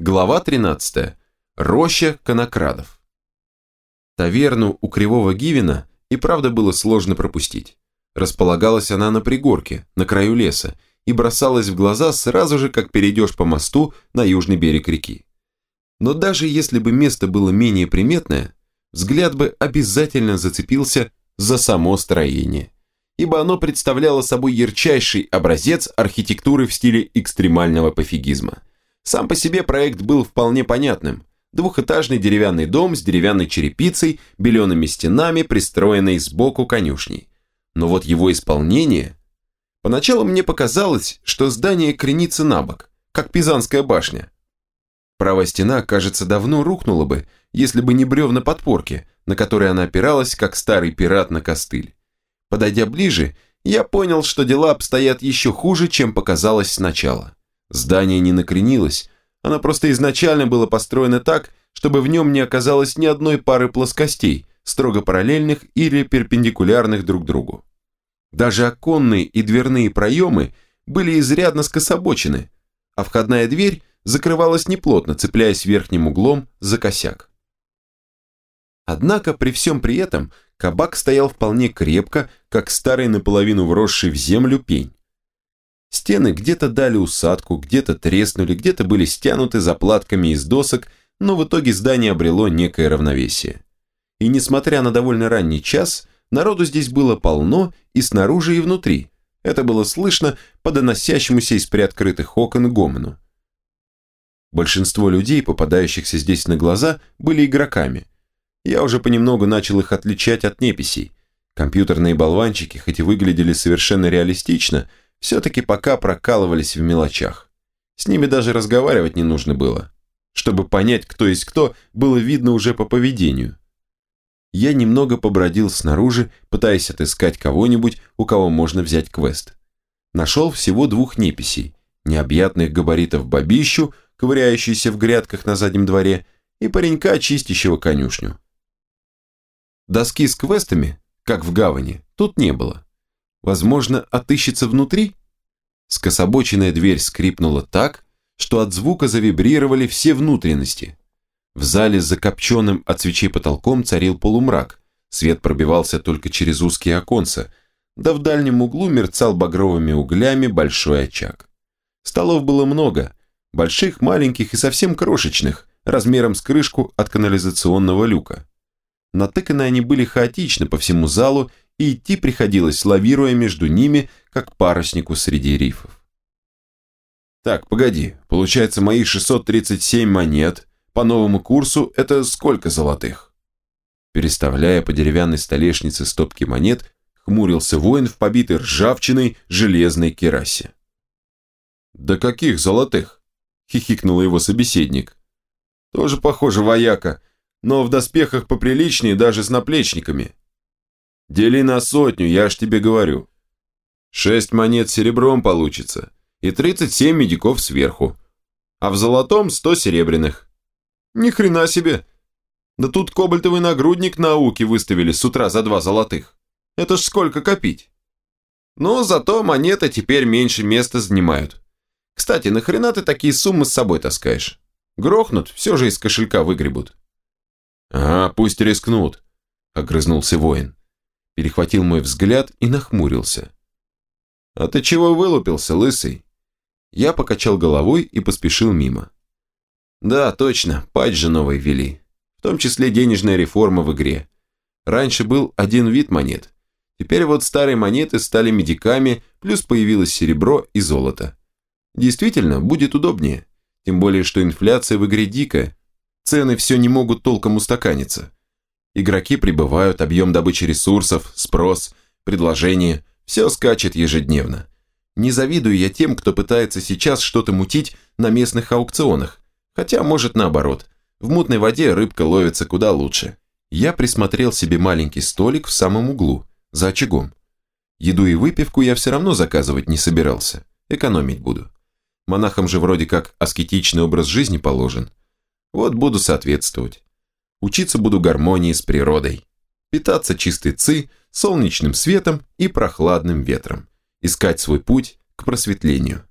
Глава 13. Роща конокрадов. Таверну у Кривого Гивина и правда было сложно пропустить. Располагалась она на пригорке, на краю леса, и бросалась в глаза сразу же, как перейдешь по мосту на южный берег реки. Но даже если бы место было менее приметное, взгляд бы обязательно зацепился за само строение, ибо оно представляло собой ярчайший образец архитектуры в стиле экстремального пофигизма – сам по себе проект был вполне понятным. Двухэтажный деревянный дом с деревянной черепицей, белеными стенами, пристроенный сбоку конюшней. Но вот его исполнение... Поначалу мне показалось, что здание кренится на бок, как Пизанская башня. Правая стена, кажется, давно рухнула бы, если бы не бревна подпорки, на которые она опиралась, как старый пират на костыль. Подойдя ближе, я понял, что дела обстоят еще хуже, чем показалось сначала. Здание не накренилось, оно просто изначально было построено так, чтобы в нем не оказалось ни одной пары плоскостей, строго параллельных или перпендикулярных друг другу. Даже оконные и дверные проемы были изрядно скособочены, а входная дверь закрывалась неплотно, цепляясь верхним углом за косяк. Однако при всем при этом кабак стоял вполне крепко, как старый наполовину вросший в землю пень. Стены где-то дали усадку, где-то треснули, где-то были стянуты заплатками из досок, но в итоге здание обрело некое равновесие. И несмотря на довольно ранний час, народу здесь было полно и снаружи, и внутри. Это было слышно по доносящемуся из приоткрытых окон гомону. Большинство людей, попадающихся здесь на глаза, были игроками. Я уже понемногу начал их отличать от неписей. Компьютерные болванчики, хоть и выглядели совершенно реалистично, все-таки пока прокалывались в мелочах. С ними даже разговаривать не нужно было. Чтобы понять, кто есть кто, было видно уже по поведению. Я немного побродил снаружи, пытаясь отыскать кого-нибудь, у кого можно взять квест. Нашел всего двух неписей, необъятных габаритов бабищу, ковыряющуюся в грядках на заднем дворе, и паренька, чистящего конюшню. Доски с квестами, как в гавани, тут не было. Возможно, отыщется внутри? Скособоченная дверь скрипнула так, что от звука завибрировали все внутренности. В зале с закопченным от свечей потолком царил полумрак, свет пробивался только через узкие оконца, да в дальнем углу мерцал багровыми углями большой очаг. Столов было много, больших, маленьких и совсем крошечных, размером с крышку от канализационного люка. Натыканы они были хаотично по всему залу и идти приходилось, лавируя между ними, как паруснику среди рифов. Так, погоди, получается мои 637 монет по новому курсу это сколько золотых? Переставляя по деревянной столешнице стопки монет, хмурился воин в побитой ржавчиной железной керасе. «Да каких золотых?» – хихикнул его собеседник. «Тоже похоже вояка, но в доспехах поприличнее даже с наплечниками. Дели на сотню, я ж тебе говорю. Шесть монет серебром получится и 37 медиков сверху. А в золотом 100 серебряных. Ни хрена себе. Да тут кобальтовый нагрудник науки выставили с утра за два золотых. Это ж сколько копить. Но зато монеты теперь меньше места занимают. Кстати, нахрена ты такие суммы с собой таскаешь? Грохнут, все же из кошелька выгребут. А, пусть рискнут, огрызнулся воин перехватил мой взгляд и нахмурился. «А ты чего вылупился, лысый?» Я покачал головой и поспешил мимо. «Да, точно, патч же новый ввели. В том числе денежная реформа в игре. Раньше был один вид монет. Теперь вот старые монеты стали медиками, плюс появилось серебро и золото. Действительно, будет удобнее. Тем более, что инфляция в игре дикая. Цены все не могут толком устаканиться. Игроки прибывают, объем добычи ресурсов, спрос, предложение – все скачет ежедневно. Не завидую я тем, кто пытается сейчас что-то мутить на местных аукционах. Хотя, может, наоборот. В мутной воде рыбка ловится куда лучше. Я присмотрел себе маленький столик в самом углу, за очагом. Еду и выпивку я все равно заказывать не собирался. Экономить буду. Монахам же вроде как аскетичный образ жизни положен. Вот буду соответствовать. Учиться буду гармонии с природой. Питаться чистой ци, солнечным светом и прохладным ветром. Искать свой путь к просветлению.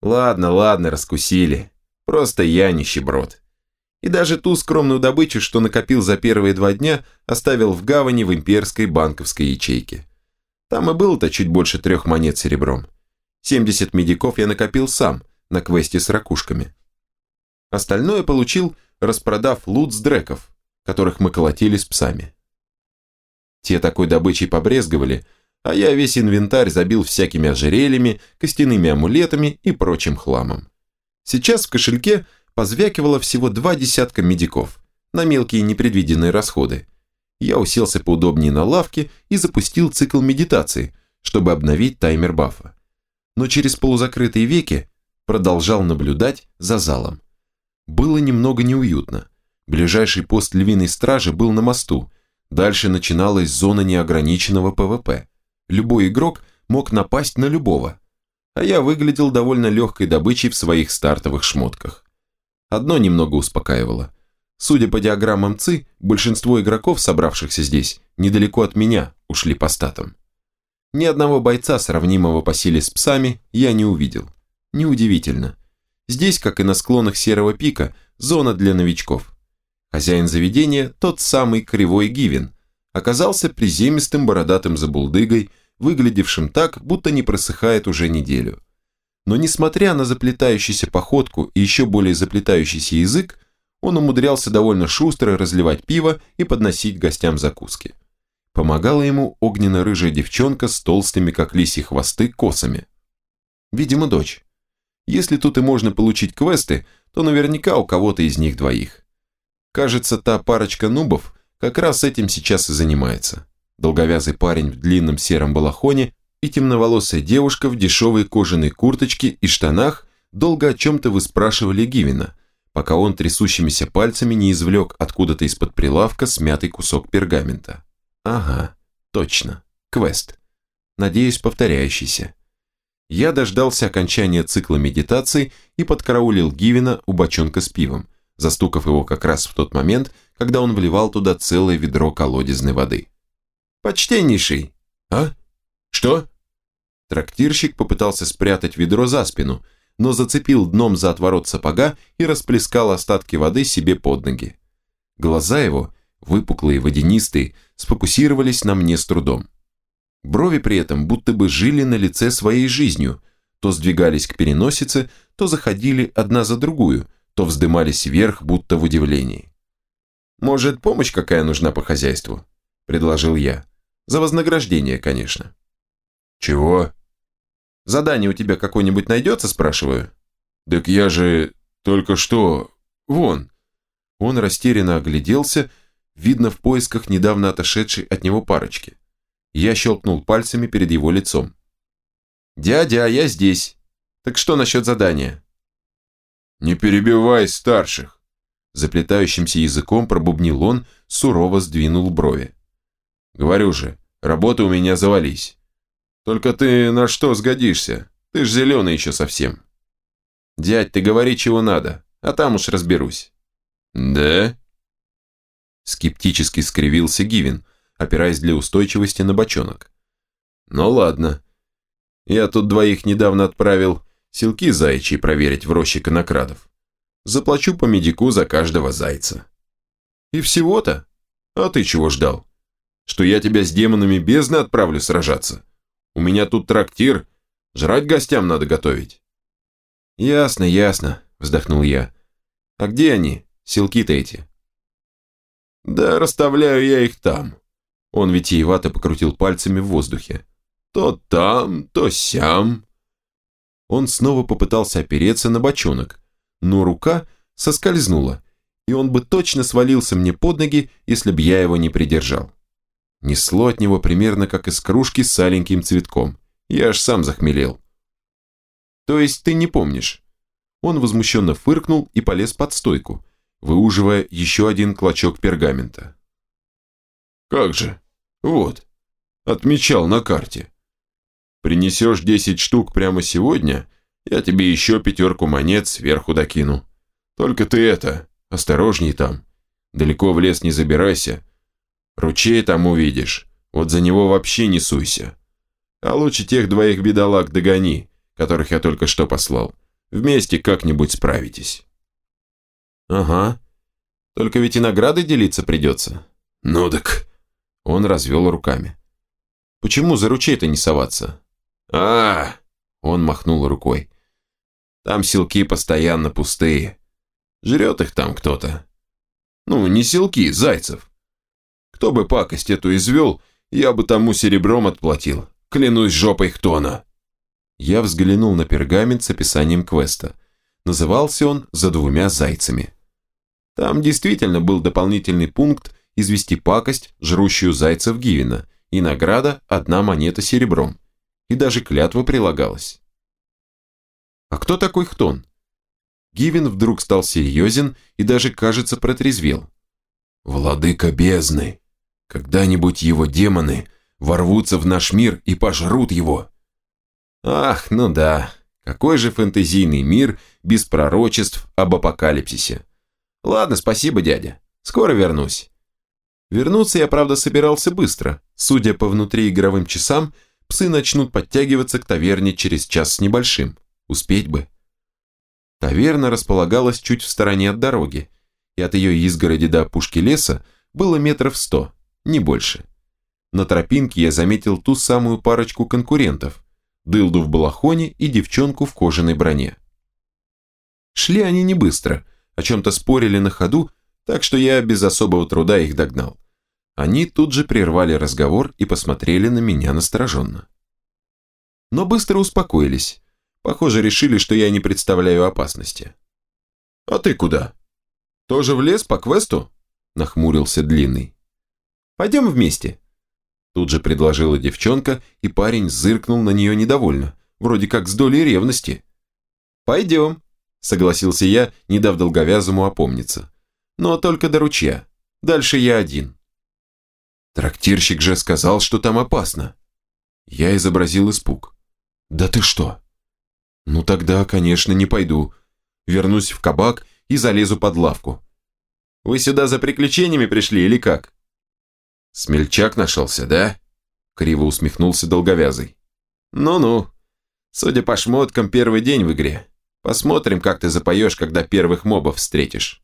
Ладно, ладно, раскусили. Просто я нищеброд. И даже ту скромную добычу, что накопил за первые два дня, оставил в гавани в имперской банковской ячейке. Там и было-то чуть больше трех монет серебром. 70 медиков я накопил сам, на квесте с ракушками. Остальное получил, распродав лут с дреков, которых мы колотили с псами. Те такой добычей побрезговали, а я весь инвентарь забил всякими ожерельями, костяными амулетами и прочим хламом. Сейчас в кошельке позвякивало всего два десятка медиков на мелкие непредвиденные расходы. Я уселся поудобнее на лавке и запустил цикл медитации, чтобы обновить таймер бафа. Но через полузакрытые веки продолжал наблюдать за залом. Было немного неуютно. Ближайший пост львиной стражи был на мосту. Дальше начиналась зона неограниченного ПВП. Любой игрок мог напасть на любого. А я выглядел довольно легкой добычей в своих стартовых шмотках. Одно немного успокаивало. Судя по диаграммам ЦИ, большинство игроков, собравшихся здесь, недалеко от меня ушли по статам. Ни одного бойца, сравнимого по силе с псами, я не увидел. Неудивительно. Здесь, как и на склонах Серого пика, зона для новичков. Хозяин заведения, тот самый кривой Гивен, оказался приземистым бородатым забулдыгой, выглядевшим так, будто не просыхает уже неделю. Но несмотря на заплетающуюся походку и еще более заплетающийся язык, он умудрялся довольно шустро разливать пиво и подносить гостям закуски. Помогала ему огненно-рыжая девчонка с толстыми, как лисьи хвосты, косами. Видимо, дочь. Если тут и можно получить квесты, то наверняка у кого-то из них двоих. Кажется, та парочка нубов как раз этим сейчас и занимается. Долговязый парень в длинном сером балахоне и темноволосая девушка в дешевой кожаной курточке и штанах долго о чем-то выспрашивали Гивина, пока он трясущимися пальцами не извлек откуда-то из-под прилавка смятый кусок пергамента. Ага, точно, квест. Надеюсь, повторяющийся. Я дождался окончания цикла медитации и подкараулил Гивина у бочонка с пивом, застукав его как раз в тот момент, когда он вливал туда целое ведро колодезной воды. «Почтеннейший!» «А? Что?» Трактирщик попытался спрятать ведро за спину, но зацепил дном за отворот сапога и расплескал остатки воды себе под ноги. Глаза его, выпуклые, водянистые, сфокусировались на мне с трудом. Брови при этом будто бы жили на лице своей жизнью, то сдвигались к переносице, то заходили одна за другую, то вздымались вверх, будто в удивлении. «Может, помощь какая нужна по хозяйству?» – предложил я. «За вознаграждение, конечно». «Чего?» «Задание у тебя какое-нибудь найдется?» – спрашиваю. «Так я же только что... Вон». Он растерянно огляделся видно в поисках недавно отошедшей от него парочки. Я щелкнул пальцами перед его лицом. «Дядя, я здесь. Так что насчет задания?» «Не перебивай старших!» Заплетающимся языком пробубнил он, сурово сдвинул брови. «Говорю же, работы у меня завались. Только ты на что сгодишься? Ты ж зеленый еще совсем». «Дядь, ты говори, чего надо, а там уж разберусь». «Да?» Скептически скривился Гивин, опираясь для устойчивости на бочонок. «Ну ладно. Я тут двоих недавно отправил селки заячьи проверить в роще конокрадов. Заплачу по медику за каждого зайца». «И всего-то? А ты чего ждал? Что я тебя с демонами бездны отправлю сражаться? У меня тут трактир, жрать гостям надо готовить». «Ясно, ясно», – вздохнул я. «А где они, селки-то эти?» Да расставляю я их там. Он витиевато покрутил пальцами в воздухе. То там, то сям. Он снова попытался опереться на бочонок, но рука соскользнула, и он бы точно свалился мне под ноги, если б я его не придержал. Несло от него примерно как из кружки с аленьким цветком. Я аж сам захмелел. То есть ты не помнишь? Он возмущенно фыркнул и полез под стойку, выуживая еще один клочок пергамента. «Как же? Вот, отмечал на карте. Принесешь 10 штук прямо сегодня, я тебе еще пятерку монет сверху докину. Только ты это, осторожней там, далеко в лес не забирайся. Ручей там увидишь, вот за него вообще не суйся. А лучше тех двоих бедолаг догони, которых я только что послал. Вместе как-нибудь справитесь». Ага. Только ведь и награды делиться придется. Ну так. Он развел руками. Почему за ручей-то не соваться? А, он махнул рукой. Там селки постоянно пустые. Жрет их там кто-то. Ну, не селки, зайцев. Кто бы пакость эту извел, я бы тому серебром отплатил. Клянусь жопой Хтона. Я взглянул на пергамент с описанием квеста. Назывался он «За двумя зайцами». Там действительно был дополнительный пункт извести пакость, жрущую зайцев Гивина, и награда – одна монета серебром. И даже клятва прилагалась. А кто такой Хтон? Гивин вдруг стал серьезен и даже, кажется, протрезвел. «Владыка бездны! Когда-нибудь его демоны ворвутся в наш мир и пожрут его!» Ах, ну да, какой же фэнтезийный мир без пророчеств об апокалипсисе. Ладно, спасибо, дядя, скоро вернусь. Вернуться я, правда, собирался быстро. Судя по внутриигровым часам, псы начнут подтягиваться к таверне через час с небольшим. Успеть бы. Таверна располагалась чуть в стороне от дороги, и от ее изгороди до опушки леса было метров сто, не больше. На тропинке я заметил ту самую парочку конкурентов, дылду в балахоне и девчонку в кожаной броне. Шли они не быстро, о чем-то спорили на ходу, так что я без особого труда их догнал. Они тут же прервали разговор и посмотрели на меня настороженно. Но быстро успокоились, Похоже, решили, что я не представляю опасности. «А ты куда? Тоже в лес по квесту?» Нахмурился Длинный. «Пойдем вместе». Тут же предложила девчонка, и парень зыркнул на нее недовольно, вроде как с долей ревности. «Пойдем», согласился я, не дав долговязому опомниться. «Но только до ручья. Дальше я один». Трактирщик же сказал, что там опасно. Я изобразил испуг. «Да ты что?» Ну тогда, конечно, не пойду. Вернусь в кабак и залезу под лавку. Вы сюда за приключениями пришли или как? Смельчак нашелся, да? Криво усмехнулся долговязый. Ну-ну. Судя по шмоткам, первый день в игре. Посмотрим, как ты запоешь, когда первых мобов встретишь.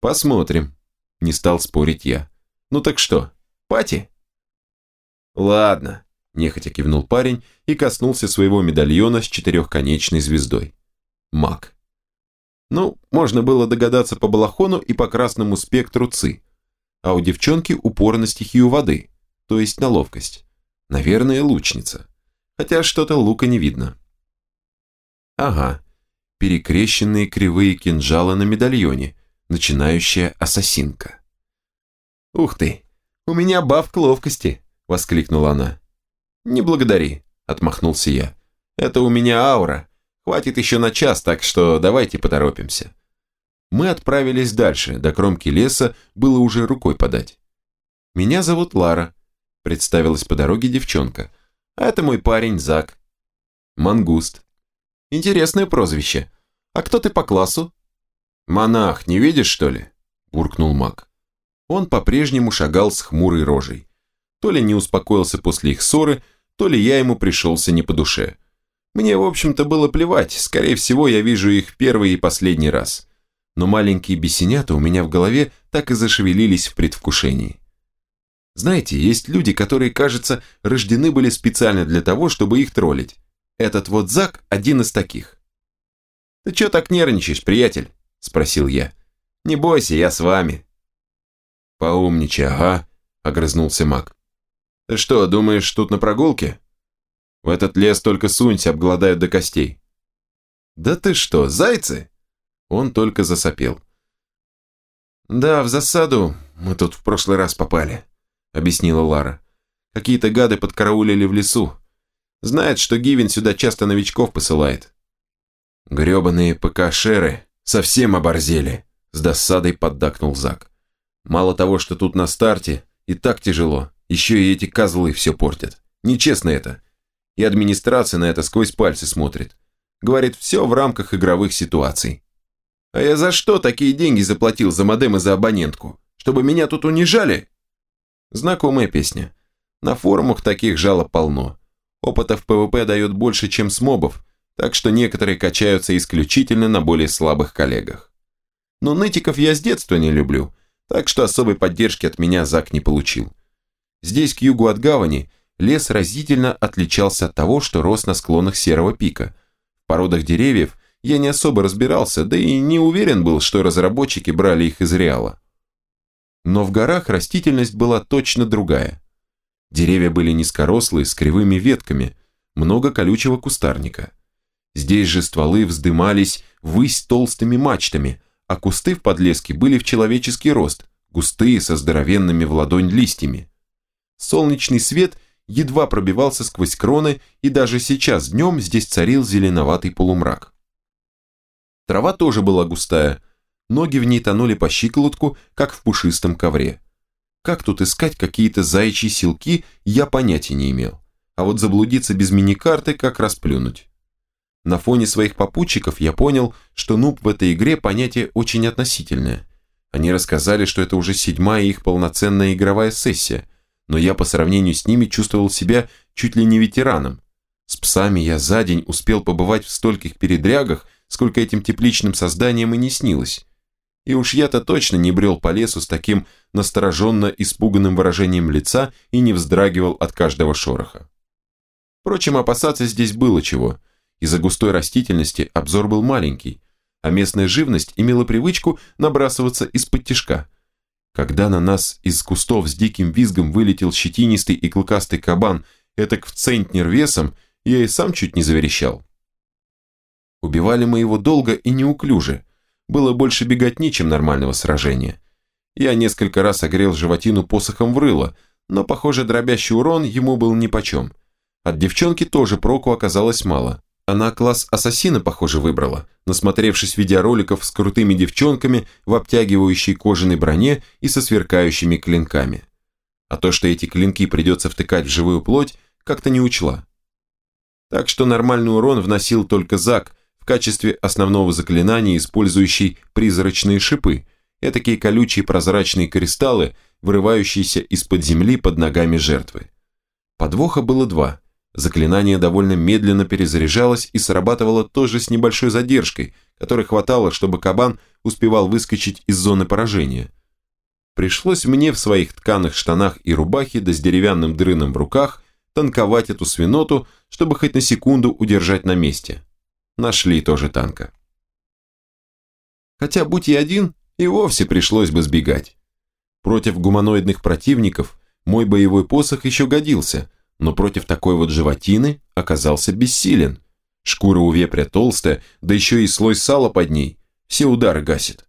Посмотрим. Не стал спорить я. Ну так что, пати? Ладно, Нехотя кивнул парень и коснулся своего медальона с четырехконечной звездой. Маг. Ну, можно было догадаться по балахону и по красному спектру ЦИ. А у девчонки упор на стихию воды, то есть на ловкость. Наверное, лучница. Хотя что-то лука не видно. Ага, перекрещенные кривые кинжалы на медальоне, начинающая ассасинка. «Ух ты, у меня баф к ловкости!» – воскликнула она. «Не благодари», – отмахнулся я. «Это у меня аура. Хватит еще на час, так что давайте поторопимся». Мы отправились дальше, до кромки леса было уже рукой подать. «Меня зовут Лара», – представилась по дороге девчонка. «А это мой парень Зак». «Мангуст». «Интересное прозвище. А кто ты по классу?» «Монах, не видишь, что ли?» – буркнул маг. Он по-прежнему шагал с хмурой рожей. То ли не успокоился после их ссоры, то ли я ему пришелся не по душе. Мне, в общем-то, было плевать, скорее всего, я вижу их первый и последний раз. Но маленькие бесенята у меня в голове так и зашевелились в предвкушении. Знаете, есть люди, которые, кажется, рождены были специально для того, чтобы их троллить. Этот вот Зак один из таких. «Ты чё так нервничаешь, приятель?» – спросил я. «Не бойся, я с вами». «Поумничай, ага», – огрызнулся маг. Ты что, думаешь, тут на прогулке? В этот лес только сунься, обгладают до костей. Да ты что, зайцы? Он только засопел. Да, в засаду мы тут в прошлый раз попали, объяснила Лара. Какие-то гады подкараулили в лесу. Знает, что Гивен сюда часто новичков посылает. Гребаные ПК-шеры совсем оборзели, с досадой поддакнул Зак. Мало того, что тут на старте, и так тяжело. Еще и эти козлы все портят. Нечестно это. И администрация на это сквозь пальцы смотрит. Говорит, все в рамках игровых ситуаций. А я за что такие деньги заплатил за модем и за абонентку? Чтобы меня тут унижали? Знакомая песня. На форумах таких жалоб полно. Опыта в ПВП дает больше, чем с мобов, так что некоторые качаются исключительно на более слабых коллегах. Но нытиков я с детства не люблю, так что особой поддержки от меня Зак не получил. Здесь, к югу от гавани, лес разительно отличался от того, что рос на склонах Серого пика. В породах деревьев я не особо разбирался, да и не уверен был, что разработчики брали их из Реала. Но в горах растительность была точно другая. Деревья были низкорослые, с кривыми ветками, много колючего кустарника. Здесь же стволы вздымались ввысь толстыми мачтами, а кусты в подлеске были в человеческий рост, густые, со здоровенными в ладонь листьями. Солнечный свет едва пробивался сквозь кроны, и даже сейчас днем здесь царил зеленоватый полумрак. Трава тоже была густая, ноги в ней тонули по щиколотку, как в пушистом ковре. Как тут искать какие-то заячьи силки, я понятия не имел. А вот заблудиться без мини-карты как расплюнуть. На фоне своих попутчиков я понял, что нуб в этой игре понятие очень относительное. Они рассказали, что это уже седьмая их полноценная игровая сессия, но я по сравнению с ними чувствовал себя чуть ли не ветераном. С псами я за день успел побывать в стольких передрягах, сколько этим тепличным созданиям и не снилось. И уж я-то точно не брел по лесу с таким настороженно испуганным выражением лица и не вздрагивал от каждого шороха. Впрочем, опасаться здесь было чего. Из-за густой растительности обзор был маленький, а местная живность имела привычку набрасываться из-под тишка – когда на нас из кустов с диким визгом вылетел щетинистый и клыкастый кабан, этак в центнер весом, я и сам чуть не заверещал. Убивали мы его долго и неуклюже. Было больше беготни, чем нормального сражения. Я несколько раз огрел животину посохом в рыло, но, похоже, дробящий урон ему был нипочем. От девчонки тоже проку оказалось мало. Она класс ассасина, похоже, выбрала, насмотревшись видеороликов с крутыми девчонками в обтягивающей кожаной броне и со сверкающими клинками. А то, что эти клинки придется втыкать в живую плоть, как-то не учла. Так что нормальный урон вносил только Зак в качестве основного заклинания, использующий призрачные шипы, этакие колючие прозрачные кристаллы, вырывающиеся из-под земли под ногами жертвы. Подвоха было два – Заклинание довольно медленно перезаряжалось и срабатывало тоже с небольшой задержкой, которой хватало, чтобы кабан успевал выскочить из зоны поражения. Пришлось мне в своих тканых штанах и рубахе да с деревянным дрыном в руках танковать эту свиноту, чтобы хоть на секунду удержать на месте. Нашли тоже танка. Хотя, будь я один, и вовсе пришлось бы сбегать. Против гуманоидных противников мой боевой посох еще годился – но против такой вот животины оказался бессилен. Шкура у вепря толстая, да еще и слой сала под ней, все удары гасит.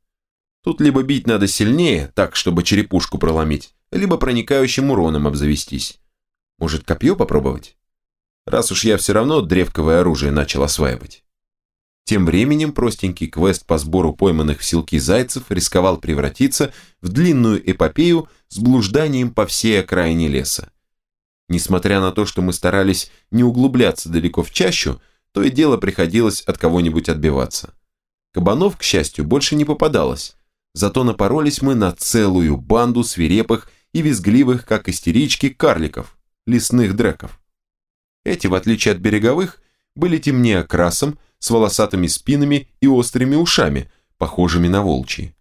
Тут либо бить надо сильнее, так, чтобы черепушку проломить, либо проникающим уроном обзавестись. Может, копье попробовать? Раз уж я все равно древковое оружие начал осваивать. Тем временем простенький квест по сбору пойманных в селки зайцев рисковал превратиться в длинную эпопею с блужданием по всей окраине леса. Несмотря на то, что мы старались не углубляться далеко в чащу, то и дело приходилось от кого-нибудь отбиваться. Кабанов, к счастью, больше не попадалось, зато напоролись мы на целую банду свирепых и визгливых, как истерички, карликов, лесных дреков. Эти, в отличие от береговых, были темнее окрасом, с волосатыми спинами и острыми ушами, похожими на волчьи.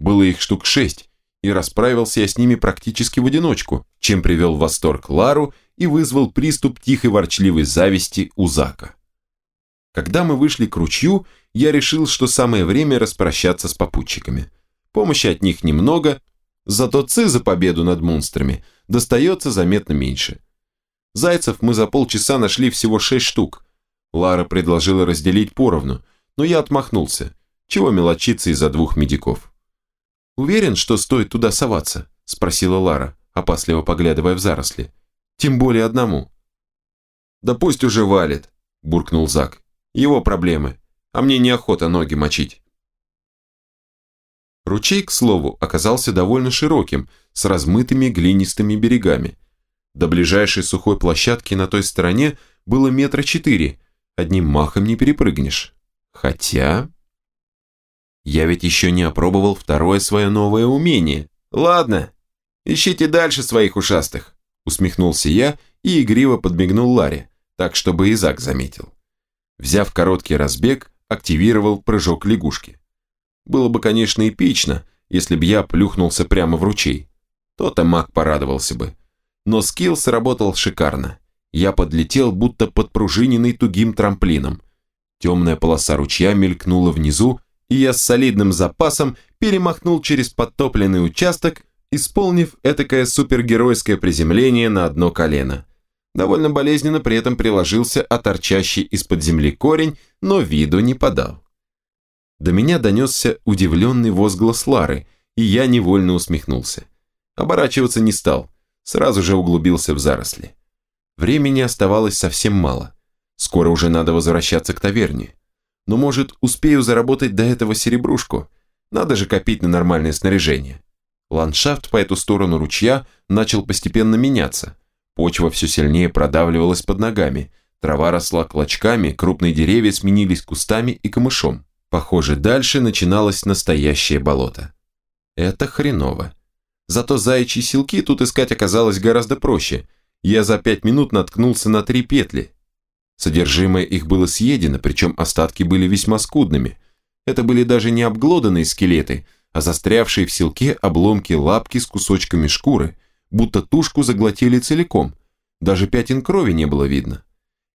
Было их штук шесть, и расправился я с ними практически в одиночку, чем привел в восторг Лару и вызвал приступ тихой ворчливой зависти у Зака. Когда мы вышли к ручью, я решил, что самое время распрощаться с попутчиками. Помощи от них немного, зато ци за победу над монстрами достается заметно меньше. Зайцев мы за полчаса нашли всего шесть штук. Лара предложила разделить поровну, но я отмахнулся. Чего мелочиться из-за двух медиков? «Уверен, что стоит туда соваться?» – спросила Лара, опасливо поглядывая в заросли. «Тем более одному». «Да пусть уже валит», – буркнул Зак. «Его проблемы, а мне неохота ноги мочить». Ручей, к слову, оказался довольно широким, с размытыми глинистыми берегами. До ближайшей сухой площадки на той стороне было метра четыре, одним махом не перепрыгнешь. Хотя... Я ведь еще не опробовал второе свое новое умение. Ладно, ищите дальше своих ушастых, усмехнулся я и игриво подмигнул Ларе, так чтобы Изак заметил. Взяв короткий разбег, активировал прыжок лягушки. Было бы, конечно, эпично, если б я плюхнулся прямо в ручей. То-то маг порадовался бы. Но скилл сработал шикарно. Я подлетел, будто подпружиненный тугим трамплином. Темная полоса ручья мелькнула внизу, и я с солидным запасом перемахнул через подтопленный участок, исполнив этакое супергеройское приземление на одно колено. Довольно болезненно при этом приложился о из-под земли корень, но виду не подал. До меня донесся удивленный возглас Лары, и я невольно усмехнулся. Оборачиваться не стал, сразу же углубился в заросли. Времени оставалось совсем мало. Скоро уже надо возвращаться к таверне. Но, может, успею заработать до этого серебрушку? Надо же копить на нормальное снаряжение. Ландшафт по эту сторону ручья начал постепенно меняться. Почва все сильнее продавливалась под ногами. Трава росла клочками, крупные деревья сменились кустами и камышом. Похоже, дальше начиналось настоящее болото. Это хреново. Зато заячьи силки тут искать оказалось гораздо проще. Я за пять минут наткнулся на три петли. Содержимое их было съедено, причем остатки были весьма скудными. Это были даже не обглоданные скелеты, а застрявшие в силке обломки лапки с кусочками шкуры, будто тушку заглотили целиком. Даже пятен крови не было видно.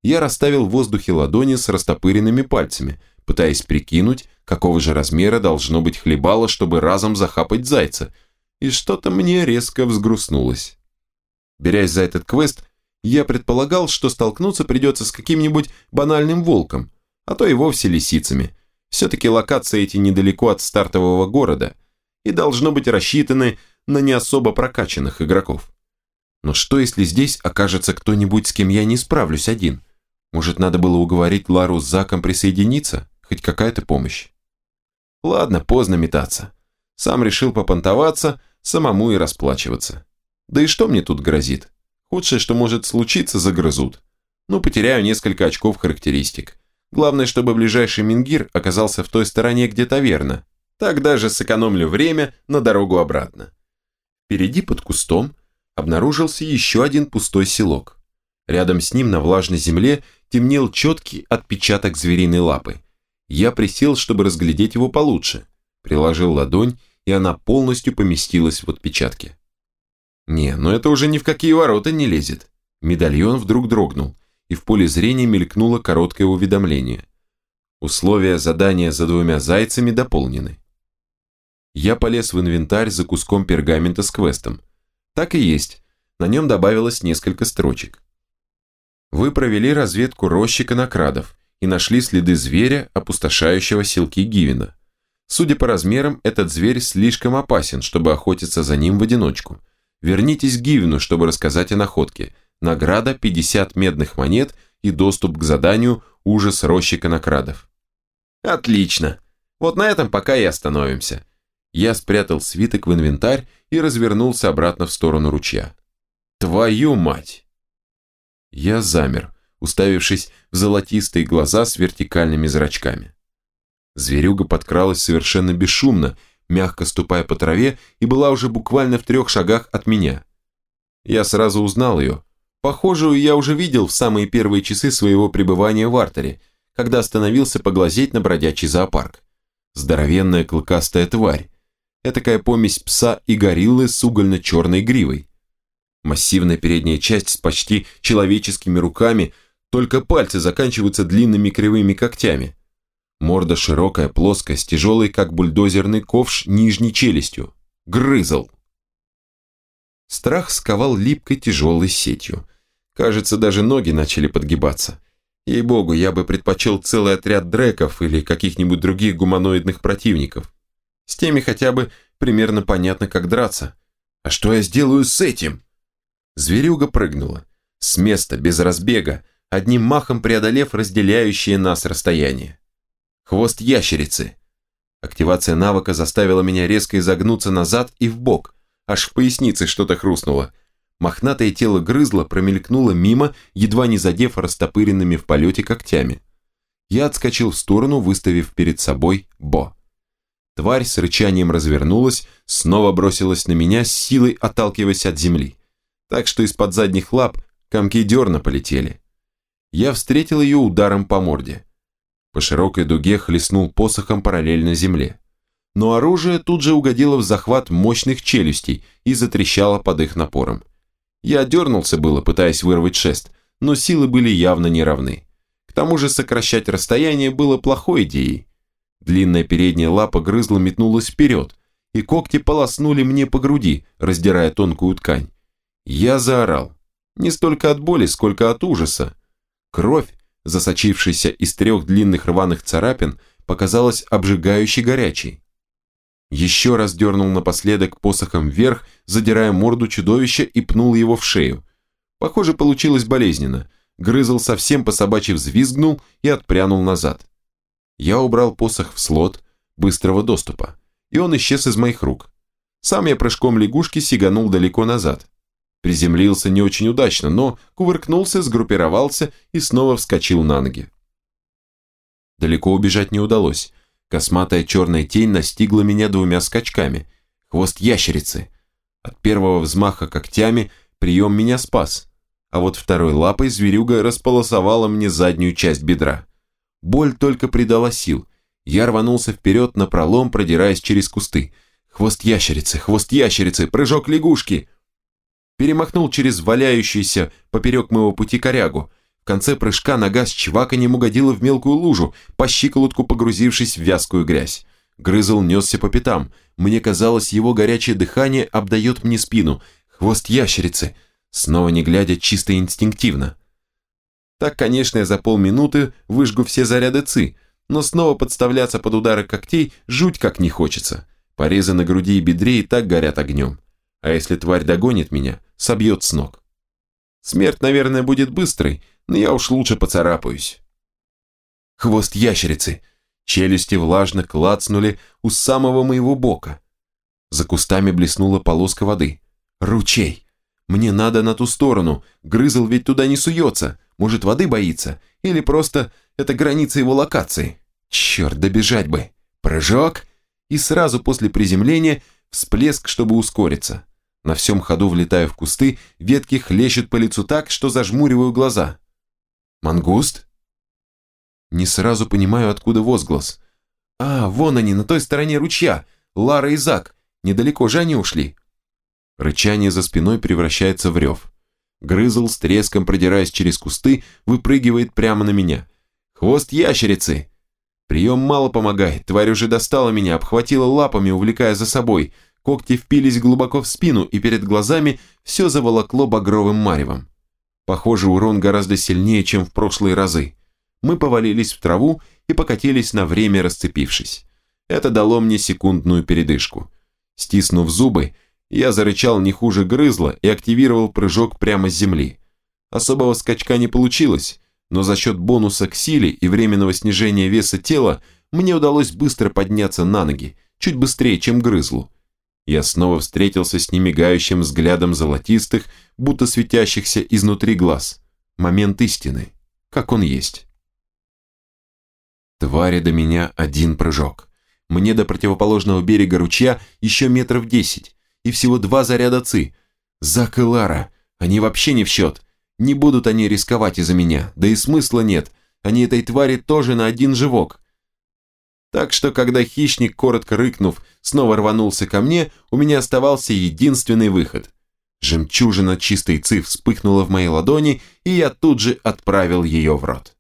Я расставил в воздухе ладони с растопыренными пальцами, пытаясь прикинуть, какого же размера должно быть хлебало, чтобы разом захапать зайца, и что-то мне резко взгрустнулось. Берясь за этот квест, я предполагал, что столкнуться придется с каким-нибудь банальным волком, а то и вовсе лисицами. Все-таки локации эти недалеко от стартового города и должно быть рассчитаны на не особо прокачанных игроков. Но что если здесь окажется кто-нибудь, с кем я не справлюсь один? Может, надо было уговорить Лару с Заком присоединиться? Хоть какая-то помощь. Ладно, поздно метаться. Сам решил попонтоваться, самому и расплачиваться. Да и что мне тут грозит? Худшее, что может случиться, загрызут. Ну, потеряю несколько очков характеристик. Главное, чтобы ближайший Мингир оказался в той стороне, где таверна. Так даже сэкономлю время на дорогу обратно. Впереди под кустом обнаружился еще один пустой селок. Рядом с ним на влажной земле темнел четкий отпечаток звериной лапы. Я присел, чтобы разглядеть его получше. Приложил ладонь, и она полностью поместилась в отпечатке. Не, но это уже ни в какие ворота не лезет. Медальон вдруг дрогнул, и в поле зрения мелькнуло короткое уведомление. Условия задания за двумя зайцами дополнены. Я полез в инвентарь за куском пергамента с квестом. Так и есть, на нем добавилось несколько строчек. Вы провели разведку рощи конокрадов и нашли следы зверя, опустошающего селки Гивина. Судя по размерам, этот зверь слишком опасен, чтобы охотиться за ним в одиночку – Вернитесь к Гивну, чтобы рассказать о находке. Награда 50 медных монет и доступ к заданию «Ужас рощи конокрадов». Отлично. Вот на этом пока и остановимся. Я спрятал свиток в инвентарь и развернулся обратно в сторону ручья. Твою мать! Я замер, уставившись в золотистые глаза с вертикальными зрачками. Зверюга подкралась совершенно бесшумно, мягко ступая по траве, и была уже буквально в трех шагах от меня. Я сразу узнал ее. Похожую я уже видел в самые первые часы своего пребывания в Артере, когда остановился поглазеть на бродячий зоопарк. Здоровенная клыкастая тварь. Этакая помесь пса и гориллы с угольно-черной гривой. Массивная передняя часть с почти человеческими руками, только пальцы заканчиваются длинными кривыми когтями. Морда широкая, плоская, с тяжелой, как бульдозерный ковш, нижней челюстью. Грызл. Страх сковал липкой тяжелой сетью. Кажется, даже ноги начали подгибаться. Ей-богу, я бы предпочел целый отряд дреков или каких-нибудь других гуманоидных противников. С теми хотя бы примерно понятно, как драться. А что я сделаю с этим? Зверюга прыгнула. С места, без разбега, одним махом преодолев разделяющее нас расстояние. Хвост ящерицы. Активация навыка заставила меня резко изогнуться назад и в бок. Аж в пояснице что-то хрустнуло. Мохнатое тело грызло, промелькнуло мимо, едва не задев растопыренными в полете когтями. Я отскочил в сторону, выставив перед собой Бо. Тварь с рычанием развернулась, снова бросилась на меня, с силой отталкиваясь от земли. Так что из-под задних лап комки дерна полетели. Я встретил ее ударом по морде. По широкой дуге хлестнул посохом параллельно земле. но оружие тут же угодило в захват мощных челюстей и затрещало под их напором. Я дернулся было, пытаясь вырвать шест, но силы были явно неравны. К тому же сокращать расстояние было плохой идеей. Длинная передняя лапа грызла метнулась вперед, и когти полоснули мне по груди, раздирая тонкую ткань. Я заорал. Не столько от боли, сколько от ужаса. Кровь, засочившаяся из трех длинных рваных царапин, показалась обжигающе горячей. Еще раз дернул напоследок посохом вверх, задирая морду чудовища и пнул его в шею. Похоже, получилось болезненно. Грызл совсем по собачьи взвизгнул и отпрянул назад. Я убрал посох в слот быстрого доступа, и он исчез из моих рук. Сам я прыжком лягушки сиганул далеко назад. Приземлился не очень удачно, но кувыркнулся, сгруппировался и снова вскочил на ноги. Далеко убежать не удалось. Косматая черная тень настигла меня двумя скачками. Хвост ящерицы. От первого взмаха когтями прием меня спас. А вот второй лапой зверюга располосовала мне заднюю часть бедра. Боль только придала сил. Я рванулся вперед на пролом, продираясь через кусты. Хвост ящерицы, хвост ящерицы, прыжок лягушки. Перемахнул через валяющийся поперек моего пути корягу. В конце прыжка нога с чваканьем угодила в мелкую лужу, по щиколотку погрузившись в вязкую грязь. Грызл несся по пятам. Мне казалось, его горячее дыхание обдает мне спину. Хвост ящерицы. Снова не глядя, чисто инстинктивно. Так, конечно, я за полминуты выжгу все заряды ЦИ, но снова подставляться под удары когтей жуть как не хочется. Порезы на груди и бедре и так горят огнем. А если тварь догонит меня, собьет с ног. Смерть, наверное, будет быстрой, но я уж лучше поцарапаюсь. Хвост ящерицы. Челюсти влажно клацнули у самого моего бока. За кустами блеснула полоска воды. Ручей. Мне надо на ту сторону. Грызл ведь туда не суется. Может, воды боится? Или просто это граница его локации? Черт, добежать бы. Прыжок. И сразу после приземления всплеск, чтобы ускориться. На всем ходу влетаю в кусты, ветки хлещут по лицу так, что зажмуриваю глаза. Мангуст? Не сразу понимаю, откуда возглас. А, вон они, на той стороне ручья. Лара и Зак. Недалеко же они ушли. Рычание за спиной превращается в рев. Грызл с треском, продираясь через кусты, выпрыгивает прямо на меня. Хвост ящерицы. Прием мало помогает, тварь уже достала меня, обхватила лапами, увлекая за собой. Когти впились глубоко в спину, и перед глазами все заволокло багровым маревом. Похоже, урон гораздо сильнее, чем в прошлые разы. Мы повалились в траву и покатились на время, расцепившись. Это дало мне секундную передышку. Стиснув зубы, я зарычал не хуже грызла и активировал прыжок прямо с земли. Особого скачка не получилось, но за счет бонуса к силе и временного снижения веса тела мне удалось быстро подняться на ноги, чуть быстрее, чем грызлу, я снова встретился с немигающим взглядом золотистых, будто светящихся изнутри глаз. Момент истины, как он есть. Твари до меня один прыжок. Мне до противоположного берега ручья еще метров десять, и всего два заряда ци. Зак и Лара, они вообще не в счет. Не будут они рисковать из-за меня, да и смысла нет. Они этой твари тоже на один живок. Так что, когда хищник, коротко рыкнув, снова рванулся ко мне, у меня оставался единственный выход. Жемчужина чистой ци вспыхнула в моей ладони, и я тут же отправил ее в рот.